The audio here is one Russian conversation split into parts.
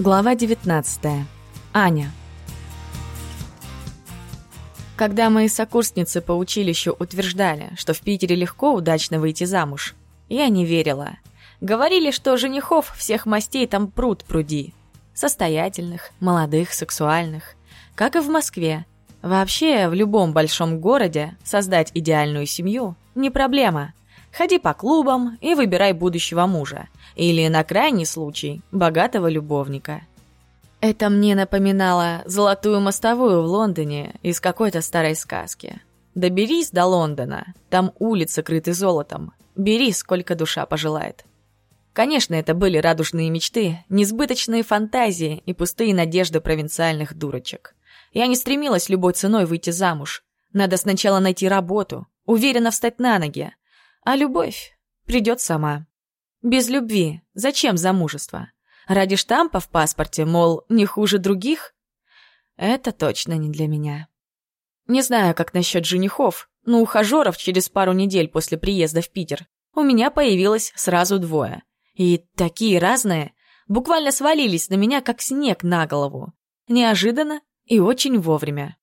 Глава 19. Аня. Когда мои сокурсницы по училищу утверждали, что в Питере легко удачно выйти замуж, я не верила. Говорили, что женихов всех мастей там пруд пруди. Состоятельных, молодых, сексуальных. Как и в Москве. Вообще, в любом большом городе создать идеальную семью не проблема. Ходи по клубам и выбирай будущего мужа. Или, на крайний случай, богатого любовника. Это мне напоминало золотую мостовую в Лондоне из какой-то старой сказки. Доберись до Лондона, там улицы крыты золотом. Бери, сколько душа пожелает. Конечно, это были радужные мечты, несбыточные фантазии и пустые надежды провинциальных дурочек. Я не стремилась любой ценой выйти замуж. Надо сначала найти работу, уверенно встать на ноги. А любовь придет сама. Без любви зачем замужество? Ради штампа в паспорте, мол, не хуже других? Это точно не для меня. Не знаю, как насчет женихов, но ухажеров через пару недель после приезда в Питер у меня появилось сразу двое. И такие разные, буквально свалились на меня, как снег на голову. Неожиданно и очень вовремя.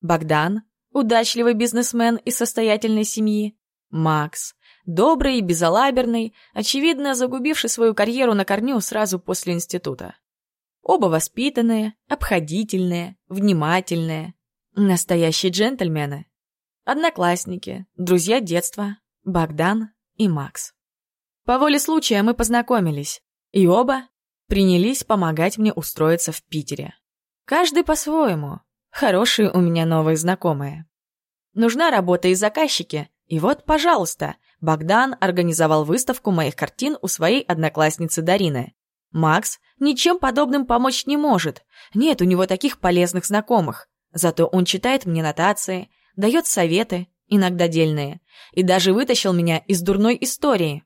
Богдан, удачливый бизнесмен из состоятельной семьи, Макс, Добрый и безалаберный, очевидно, загубивший свою карьеру на корню сразу после института. Оба воспитанные, обходительные, внимательные. Настоящие джентльмены. Одноклассники, друзья детства, Богдан и Макс. По воле случая мы познакомились, и оба принялись помогать мне устроиться в Питере. Каждый по-своему. Хорошие у меня новые знакомые. Нужна работа и заказчики, и вот, пожалуйста, Богдан организовал выставку моих картин у своей одноклассницы Дарины. Макс ничем подобным помочь не может. Нет у него таких полезных знакомых. Зато он читает мне нотации, дает советы, иногда дельные, и даже вытащил меня из дурной истории.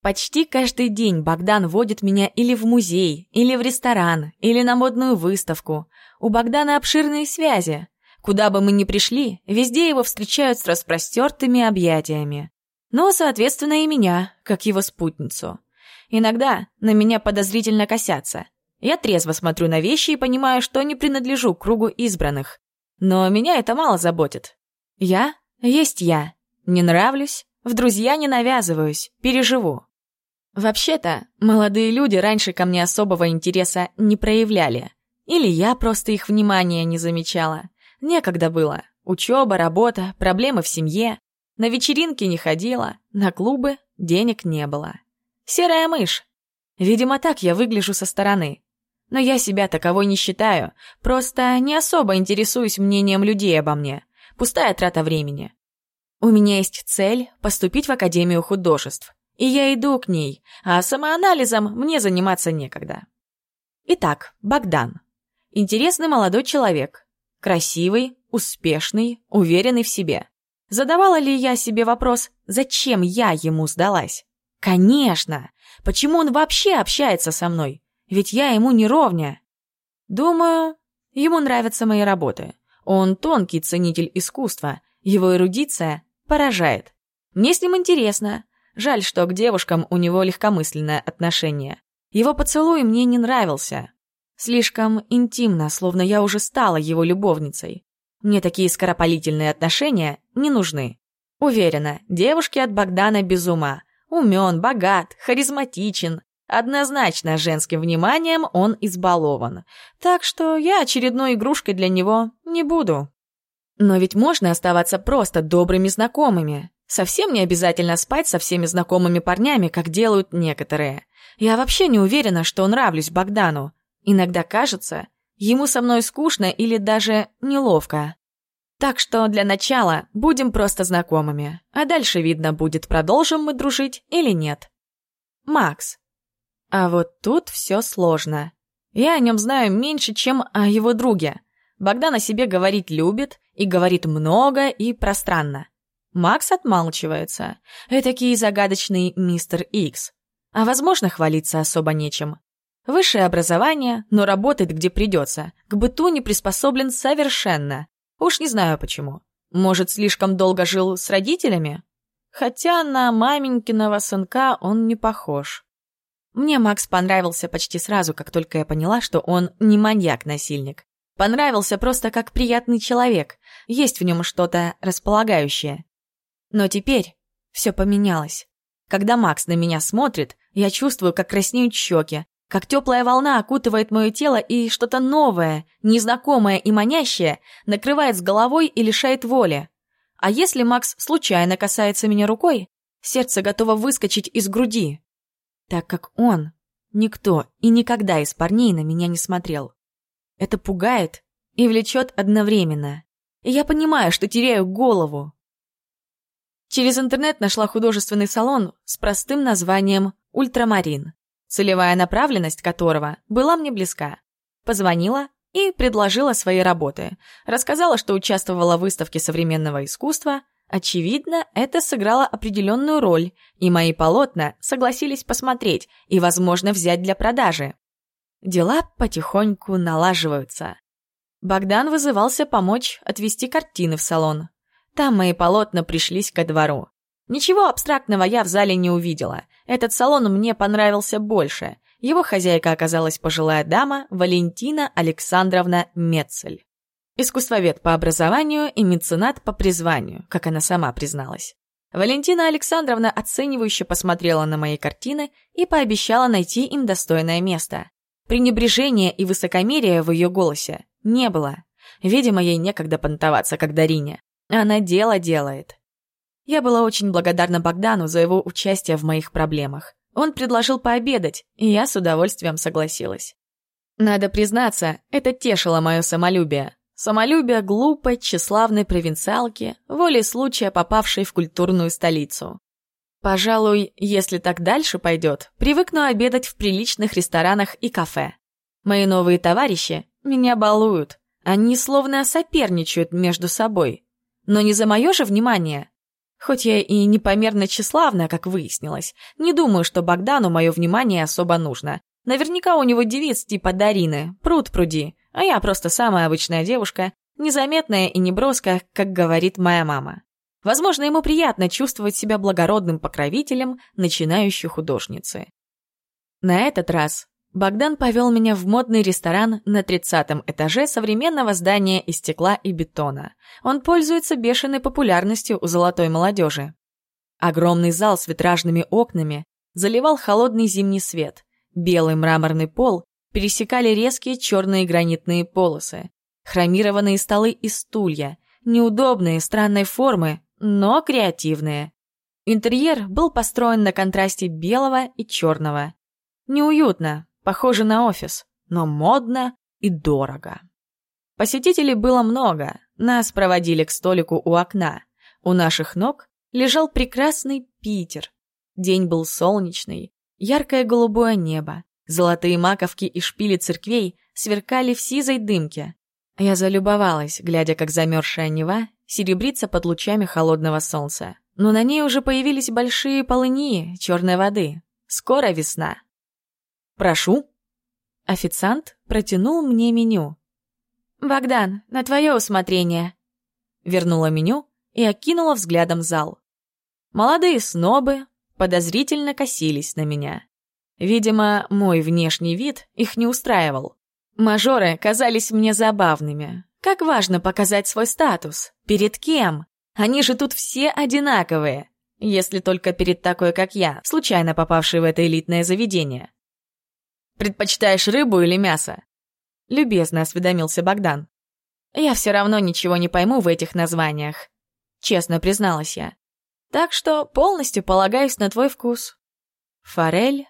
Почти каждый день Богдан водит меня или в музей, или в ресторан, или на модную выставку. У Богдана обширные связи. Куда бы мы ни пришли, везде его встречают с распростертыми объятиями но, соответственно, и меня, как его спутницу. Иногда на меня подозрительно косятся. Я трезво смотрю на вещи и понимаю, что не принадлежу к кругу избранных. Но меня это мало заботит. Я есть я. Не нравлюсь, в друзья не навязываюсь, переживу. Вообще-то, молодые люди раньше ко мне особого интереса не проявляли. Или я просто их внимания не замечала. Некогда было. Учеба, работа, проблемы в семье. На вечеринки не ходила, на клубы денег не было. Серая мышь. Видимо, так я выгляжу со стороны. Но я себя таковой не считаю, просто не особо интересуюсь мнением людей обо мне. Пустая трата времени. У меня есть цель поступить в Академию художеств. И я иду к ней, а самоанализом мне заниматься некогда. Итак, Богдан. Интересный молодой человек. Красивый, успешный, уверенный в себе. Задавала ли я себе вопрос, зачем я ему сдалась? Конечно! Почему он вообще общается со мной? Ведь я ему не ровня. Думаю, ему нравятся мои работы. Он тонкий ценитель искусства, его эрудиция поражает. Мне с ним интересно. Жаль, что к девушкам у него легкомысленное отношение. Его поцелуй мне не нравился. Слишком интимно, словно я уже стала его любовницей. Мне такие скоропалительные отношения не нужны. Уверена, девушки от Богдана без ума. Умен, богат, харизматичен. Однозначно женским вниманием он избалован. Так что я очередной игрушкой для него не буду. Но ведь можно оставаться просто добрыми знакомыми. Совсем не обязательно спать со всеми знакомыми парнями, как делают некоторые. Я вообще не уверена, что нравлюсь Богдану. Иногда кажется, Ему со мной скучно или даже неловко. Так что для начала будем просто знакомыми, а дальше видно будет, продолжим мы дружить или нет. Макс. А вот тут все сложно. Я о нем знаю меньше, чем о его друге. Богдан о себе говорить любит, и говорит много и пространно. Макс отмалчивается. Этакий загадочный мистер Икс. А возможно, хвалиться особо нечем. Высшее образование, но работает где придется. К быту не приспособлен совершенно. Уж не знаю почему. Может, слишком долго жил с родителями? Хотя на маменькиного сынка он не похож. Мне Макс понравился почти сразу, как только я поняла, что он не маньяк-насильник. Понравился просто как приятный человек, есть в нем что-то располагающее. Но теперь все поменялось. Когда Макс на меня смотрит, я чувствую, как краснеют щеки, как теплая волна окутывает мое тело и что-то новое, незнакомое и манящее накрывает с головой и лишает воли. А если Макс случайно касается меня рукой, сердце готово выскочить из груди, так как он, никто и никогда из парней на меня не смотрел. Это пугает и влечет одновременно. И я понимаю, что теряю голову. Через интернет нашла художественный салон с простым названием «Ультрамарин», целевая направленность которого была мне близка. Позвонила и предложила свои работы. Рассказала, что участвовала в выставке современного искусства. Очевидно, это сыграло определенную роль, и мои полотна согласились посмотреть и, возможно, взять для продажи. Дела потихоньку налаживаются. Богдан вызывался помочь отвезти картины в салон. Там мои полотна пришлись ко двору. Ничего абстрактного я в зале не увидела. Этот салон мне понравился больше. Его хозяйка оказалась пожилая дама Валентина Александровна Мецель. Искусствовед по образованию и меценат по призванию, как она сама призналась. Валентина Александровна оценивающе посмотрела на мои картины и пообещала найти им достойное место. Пренебрежения и высокомерия в ее голосе не было. Видимо, ей некогда понтоваться, как Дарине. Она дело делает. Я была очень благодарна Богдану за его участие в моих проблемах. Он предложил пообедать, и я с удовольствием согласилась. Надо признаться, это тешило мое самолюбие. Самолюбие глупой, тщеславной провинциалки, волей случая попавшей в культурную столицу. Пожалуй, если так дальше пойдет, привыкну обедать в приличных ресторанах и кафе. Мои новые товарищи меня балуют. Они словно соперничают между собой. Но не за мое же внимание. Хоть я и непомерно тщеславна, как выяснилось, не думаю, что Богдану мое внимание особо нужно. Наверняка у него девиц типа Дарины, пруд пруди, а я просто самая обычная девушка, незаметная и неброская, как говорит моя мама. Возможно, ему приятно чувствовать себя благородным покровителем начинающей художницы. На этот раз Богдан повел меня в модный ресторан на 30 этаже современного здания из стекла и бетона. Он пользуется бешеной популярностью у золотой молодежи. Огромный зал с витражными окнами заливал холодный зимний свет. Белый мраморный пол пересекали резкие черные гранитные полосы. Хромированные столы и стулья, неудобные, странной формы, но креативные. Интерьер был построен на контрасте белого и черного. Неуютно, Похоже на офис, но модно и дорого. Посетителей было много, нас проводили к столику у окна. У наших ног лежал прекрасный Питер. День был солнечный, яркое голубое небо, золотые маковки и шпили церквей сверкали в сизой дымке. Я залюбовалась, глядя, как замерзшая Нева серебрится под лучами холодного солнца. Но на ней уже появились большие полыньи черной воды. Скоро весна. «Прошу». Официант протянул мне меню. «Богдан, на твое усмотрение». Вернула меню и окинула взглядом зал. Молодые снобы подозрительно косились на меня. Видимо, мой внешний вид их не устраивал. Мажоры казались мне забавными. Как важно показать свой статус. Перед кем? Они же тут все одинаковые. Если только перед такой, как я, случайно попавшей в это элитное заведение. Предпочитаешь рыбу или мясо?» Любезно осведомился Богдан. «Я все равно ничего не пойму в этих названиях», честно призналась я. «Так что полностью полагаюсь на твой вкус». Форель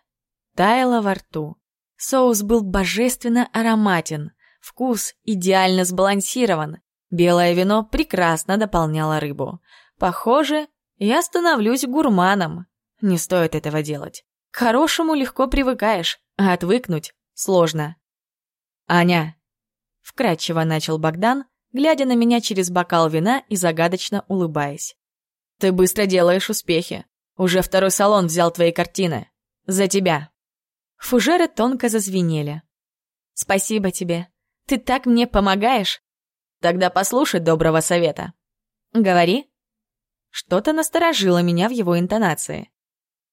таяла во рту. Соус был божественно ароматен, вкус идеально сбалансирован. Белое вино прекрасно дополняло рыбу. Похоже, я становлюсь гурманом. Не стоит этого делать. К хорошему легко привыкаешь, а отвыкнуть сложно. «Аня!» — вкратчиво начал Богдан, глядя на меня через бокал вина и загадочно улыбаясь. «Ты быстро делаешь успехи. Уже второй салон взял твои картины. За тебя!» Фужеры тонко зазвенели. «Спасибо тебе. Ты так мне помогаешь. Тогда послушай доброго совета. Говори». Что-то насторожило меня в его интонации.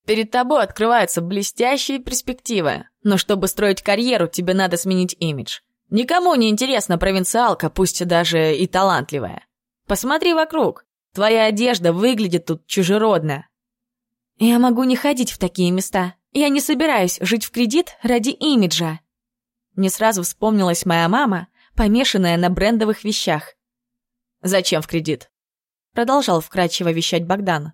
Перед тобой открываются блестящие перспективы. Но чтобы строить карьеру, тебе надо сменить имидж. Никому не интересна провинциалка, пусть даже и талантливая. Посмотри вокруг. Твоя одежда выглядит тут чужеродно. Я могу не ходить в такие места. Я не собираюсь жить в кредит ради имиджа. Мне сразу вспомнилась моя мама, помешанная на брендовых вещах. «Зачем в кредит?» Продолжал вкрадчиво вещать Богдан.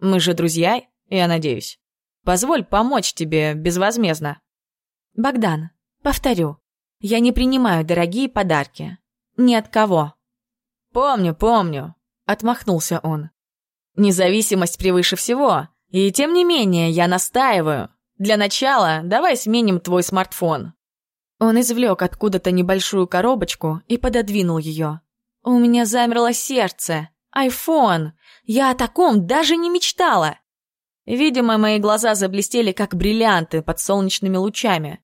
«Мы же друзья, я надеюсь. Позволь помочь тебе безвозмездно». «Богдан, повторю, я не принимаю дорогие подарки. Ни от кого». «Помню, помню», — отмахнулся он. «Независимость превыше всего, и тем не менее я настаиваю. Для начала давай сменим твой смартфон». Он извлек откуда-то небольшую коробочку и пододвинул ее. У меня замерло сердце. Айфон! Я о таком даже не мечтала. Видимо, мои глаза заблестели, как бриллианты под солнечными лучами.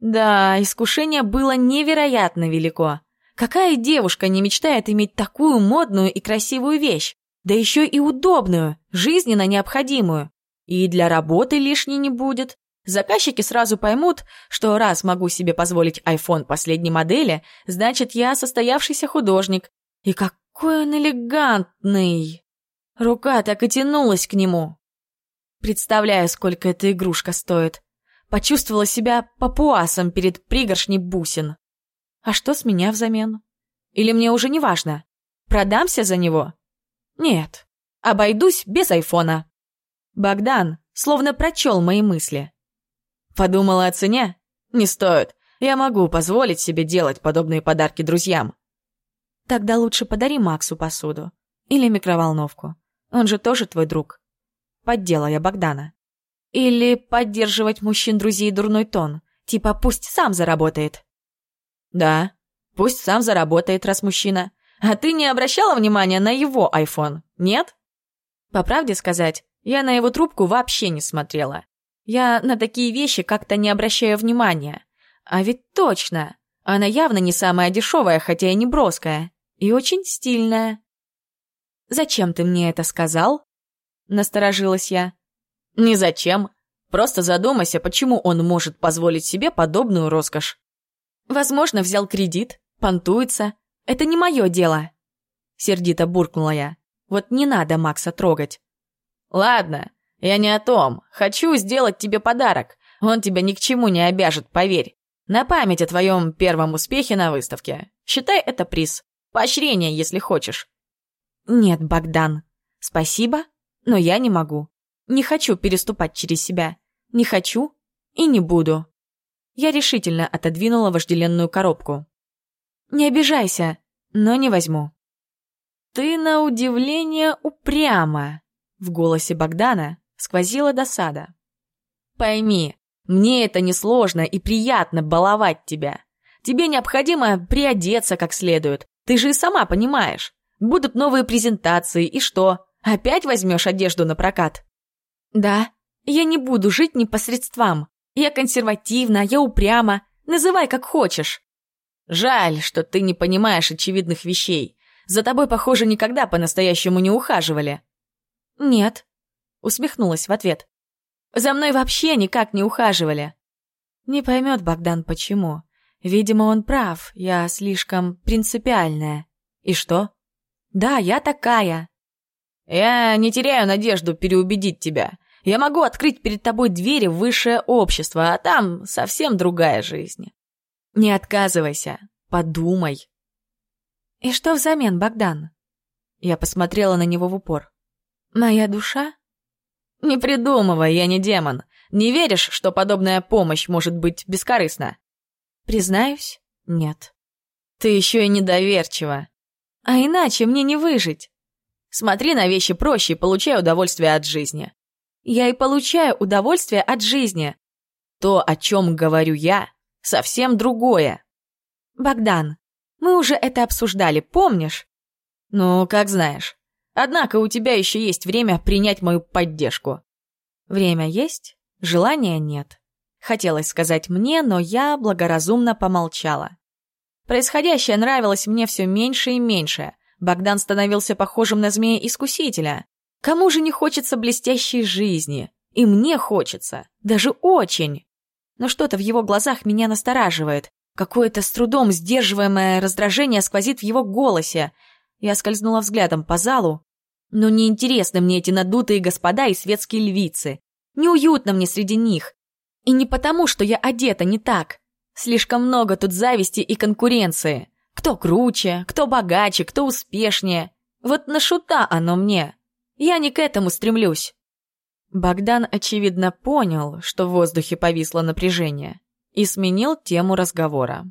Да, искушение было невероятно велико. Какая девушка не мечтает иметь такую модную и красивую вещь? Да еще и удобную, жизненно необходимую. И для работы лишней не будет. Заказчики сразу поймут, что раз могу себе позволить iPhone последней модели, значит, я состоявшийся художник. И какой он элегантный! Рука так и тянулась к нему. Представляю, сколько эта игрушка стоит. Почувствовала себя папуасом перед пригоршней бусин. А что с меня взамен? Или мне уже не важно? Продамся за него? Нет, обойдусь без айфона. Богдан словно прочел мои мысли. Подумала о цене? Не стоит. Я могу позволить себе делать подобные подарки друзьям. Тогда лучше подари Максу посуду. Или микроволновку. Он же тоже твой друг. Поддела я Богдана. Или поддерживать мужчин-друзей дурной тон. Типа пусть сам заработает. Да, пусть сам заработает, раз мужчина. А ты не обращала внимания на его iPhone, нет? По правде сказать, я на его трубку вообще не смотрела. Я на такие вещи как-то не обращаю внимания. А ведь точно, она явно не самая дешевая, хотя и не броская. И очень стильная. «Зачем ты мне это сказал?» Насторожилась я. «Ни зачем. Просто задумайся, почему он может позволить себе подобную роскошь. Возможно, взял кредит, понтуется. Это не мое дело». Сердито буркнула я. «Вот не надо Макса трогать». «Ладно, я не о том. Хочу сделать тебе подарок. Он тебя ни к чему не обяжет, поверь. На память о твоем первом успехе на выставке. Считай это приз. Поощрение, если хочешь». «Нет, Богдан. Спасибо, но я не могу. Не хочу переступать через себя. Не хочу и не буду». Я решительно отодвинула вожделенную коробку. «Не обижайся, но не возьму». «Ты, на удивление, упряма», — в голосе Богдана сквозила досада. «Пойми, мне это несложно и приятно баловать тебя. Тебе необходимо приодеться как следует. Ты же и сама понимаешь. Будут новые презентации, и что? Опять возьмешь одежду на прокат?» «Да, я не буду жить непосредством. Я консервативна, я упряма. Называй как хочешь». «Жаль, что ты не понимаешь очевидных вещей. За тобой, похоже, никогда по-настоящему не ухаживали». «Нет», Усмехнулась в ответ. «За мной вообще никак не ухаживали». Не поймет Богдан, почему. Видимо, он прав, я слишком принципиальная. И что? Да, я такая. Я не теряю надежду переубедить тебя. Я могу открыть перед тобой двери в высшее общество, а там совсем другая жизнь. Не отказывайся, подумай. И что взамен, Богдан? Я посмотрела на него в упор. Моя душа? «Не придумывай, я не демон. Не веришь, что подобная помощь может быть бескорыстна?» «Признаюсь, нет». «Ты еще и недоверчива. А иначе мне не выжить. Смотри на вещи проще и получай удовольствие от жизни». «Я и получаю удовольствие от жизни». «То, о чем говорю я, совсем другое». «Богдан, мы уже это обсуждали, помнишь?» «Ну, как знаешь. Однако у тебя еще есть время принять мою поддержку. Время есть, желания нет. Хотелось сказать мне, но я благоразумно помолчала. Происходящее нравилось мне все меньше и меньше. Богдан становился похожим на змея-искусителя. Кому же не хочется блестящей жизни? И мне хочется, даже очень. Но что-то в его глазах меня настораживает. Какое-то с трудом сдерживаемое раздражение сквозит в его голосе. Я скользнула взглядом по залу. Но неинтересны мне эти надутые господа и светские львицы. Неуютно мне среди них. И не потому, что я одета не так. Слишком много тут зависти и конкуренции. Кто круче, кто богаче, кто успешнее. Вот на шута оно мне. Я не к этому стремлюсь. Богдан, очевидно, понял, что в воздухе повисло напряжение, и сменил тему разговора.